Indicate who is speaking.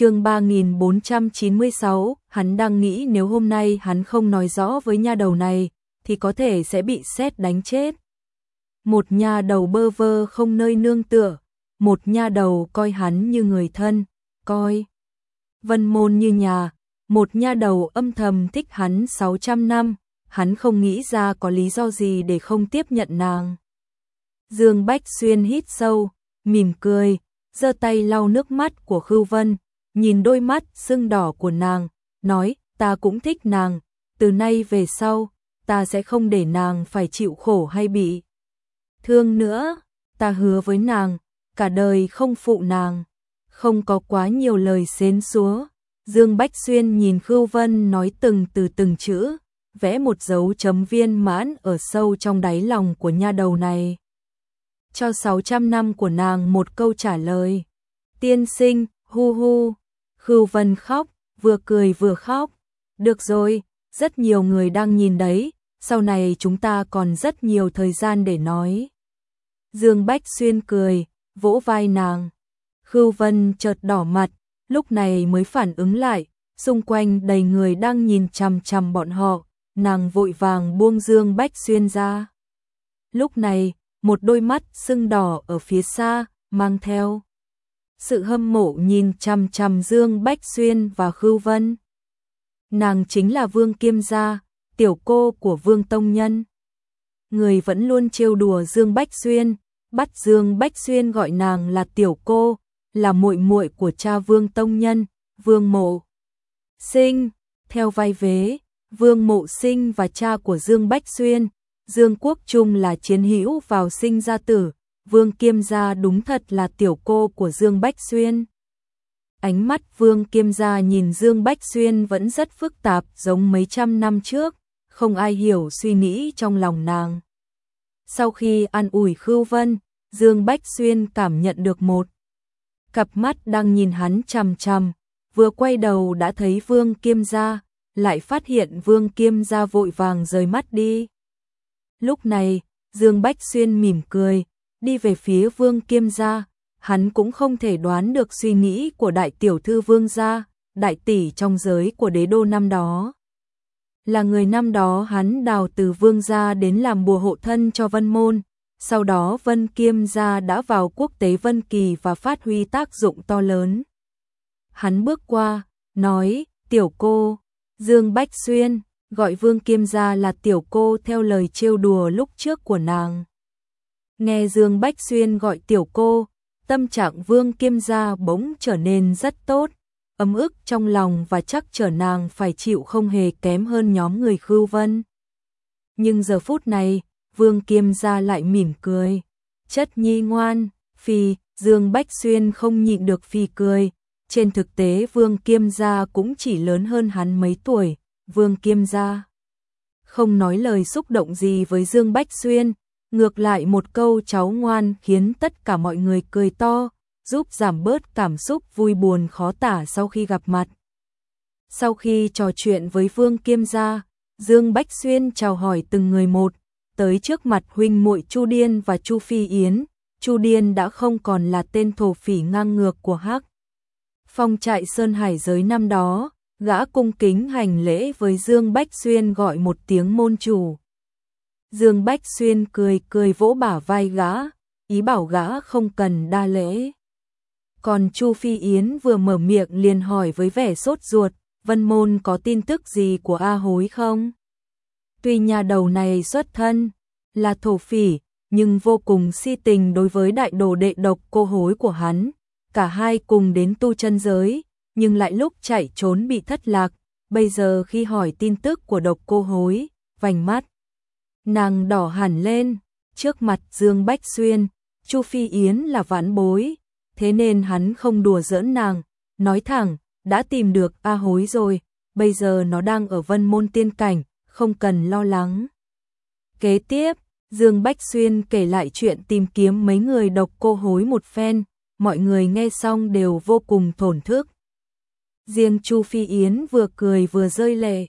Speaker 1: chương 3496, hắn đang nghĩ nếu hôm nay hắn không nói rõ với nha đầu này, thì có thể sẽ bị xét đánh chết. Một nha đầu bơ vơ không nơi nương tựa, một nha đầu coi hắn như người thân, coi vân môn như nhà, một nha đầu âm thầm thích hắn 600 năm, hắn không nghĩ ra có lý do gì để không tiếp nhận nàng. Dương Bách Xuyên hít sâu, mỉm cười, giơ tay lau nước mắt của Khưu Vân, nhìn đôi mắt sưng đỏ của nàng, nói, ta cũng thích nàng, từ nay về sau, ta sẽ không để nàng phải chịu khổ hay bị thương nữa, ta hứa với nàng, cả đời không phụ nàng, không có quá nhiều lời xến xúa. Dương Bách Xuyên nhìn Khưu Vân nói từng từ từng chữ, vẽ một dấu chấm viên mãn ở sâu trong đáy lòng của nha đầu này. Cho 600 năm của nàng một câu trả lời. Tiên sinh, hu hu. Khưu Vân khóc, vừa cười vừa khóc. Được rồi, rất nhiều người đang nhìn đấy, sau này chúng ta còn rất nhiều thời gian để nói. Dương Bách Xuyên cười, vỗ vai nàng. Khưu Vân chợt đỏ mặt, lúc này mới phản ứng lại, xung quanh đầy người đang nhìn chằm chằm bọn họ, nàng vội vàng buông Dương Bách Xuyên ra. Lúc này, một đôi mắt sưng đỏ ở phía xa, mang theo sự hâm mộ nhìn chằm chằm Dương Bách Xuyên và Khưu Vân. Nàng chính là Vương Kiêm Gia, tiểu cô của Vương Tông Nhân. Người vẫn luôn trêu đùa Dương Bách Xuyên, bắt Dương Bách Xuyên gọi nàng là tiểu cô, là muội muội của cha Vương Tông Nhân, Vương Mộ. Sinh, theo vai vế, Vương Mộ Sinh và cha của Dương Bách Xuyên, Dương Quốc Trung là chiến hữu vào sinh ra tử, Vương Kiêm Gia đúng thật là tiểu cô của Dương Bách Xuyên. Ánh mắt Vương Kiêm Gia nhìn Dương Bách Xuyên vẫn rất phức tạp giống mấy trăm năm trước, không ai hiểu suy nghĩ trong lòng nàng. Sau khi an ủi Khưu Vân, Dương Bách Xuyên cảm nhận được một cặp mắt đang nhìn hắn chằm chằm, vừa quay đầu đã thấy Vương Kiêm Gia, lại phát hiện Vương Kiêm Gia vội vàng rời mắt đi. Lúc này, Dương Bách Xuyên mỉm cười, đi về phía Vương Kiêm Gia, hắn cũng không thể đoán được suy nghĩ của đại tiểu thư Vương Gia, đại tỷ trong giới của đế đô năm đó. Là người năm đó hắn đào từ Vương Gia đến làm bùa hộ thân cho Vân Môn, sau đó Vân Kiêm Gia đã vào quốc tế Vân Kỳ và phát huy tác dụng to lớn. Hắn bước qua, nói, tiểu cô, Dương Bách Xuyên, gọi Vương Kiêm Gia là tiểu cô theo lời trêu đùa lúc trước của nàng. Nghe Dương Bách Xuyên gọi tiểu cô, tâm trạng Vương Kiêm Gia bỗng trở nên rất tốt, ấm ức trong lòng và chắc trở nàng phải chịu không hề kém hơn nhóm người Khưu Vân. Nhưng giờ phút này, Vương Kiêm Gia lại mỉm cười, chất nhi ngoan, phi, Dương Bách Xuyên không nhịn được phi cười, trên thực tế Vương Kiêm Gia cũng chỉ lớn hơn hắn mấy tuổi, Vương Kiêm Gia. Không nói lời xúc động gì với Dương Bách Xuyên, ngược lại một câu cháu ngoan khiến tất cả mọi người cười to, giúp giảm bớt cảm xúc vui buồn khó tả sau khi gặp mặt. Sau khi trò chuyện với Vương Kiêm Gia, Dương Bách Xuyên chào hỏi từng người một, tới trước mặt huynh muội Chu Điên và Chu Phi Yến, Chu Điên đã không còn là tên thổ phỉ ngang ngược của Hắc. Phong trại Sơn Hải giới năm đó, gã cung kính hành lễ với Dương Bách Xuyên gọi một tiếng môn chủ. Dương Bách Xuyên cười cười vỗ bả vai gã, ý bảo gã không cần đa lễ. Còn Chu Phi Yến vừa mở miệng liền hỏi với vẻ sốt ruột, Vân Môn có tin tức gì của A Hối không? Tuy nhà đầu này xuất thân là thổ phỉ, nhưng vô cùng si tình đối với đại đồ đệ độc cô hối của hắn. Cả hai cùng đến tu chân giới, nhưng lại lúc chạy trốn bị thất lạc. Bây giờ khi hỏi tin tức của độc cô hối, vành mắt. Nàng đỏ hẳn lên, trước mặt Dương Bách Xuyên, Chu Phi Yến là vãn bối, thế nên hắn không đùa giỡn nàng, nói thẳng, đã tìm được A hối rồi, bây giờ nó đang ở vân môn tiên cảnh, không cần lo lắng. Kế tiếp, Dương Bách Xuyên kể lại chuyện tìm kiếm mấy người độc cô hối một phen, mọi người nghe xong đều vô cùng thổn thức. Riêng Chu Phi Yến vừa cười vừa rơi lệ.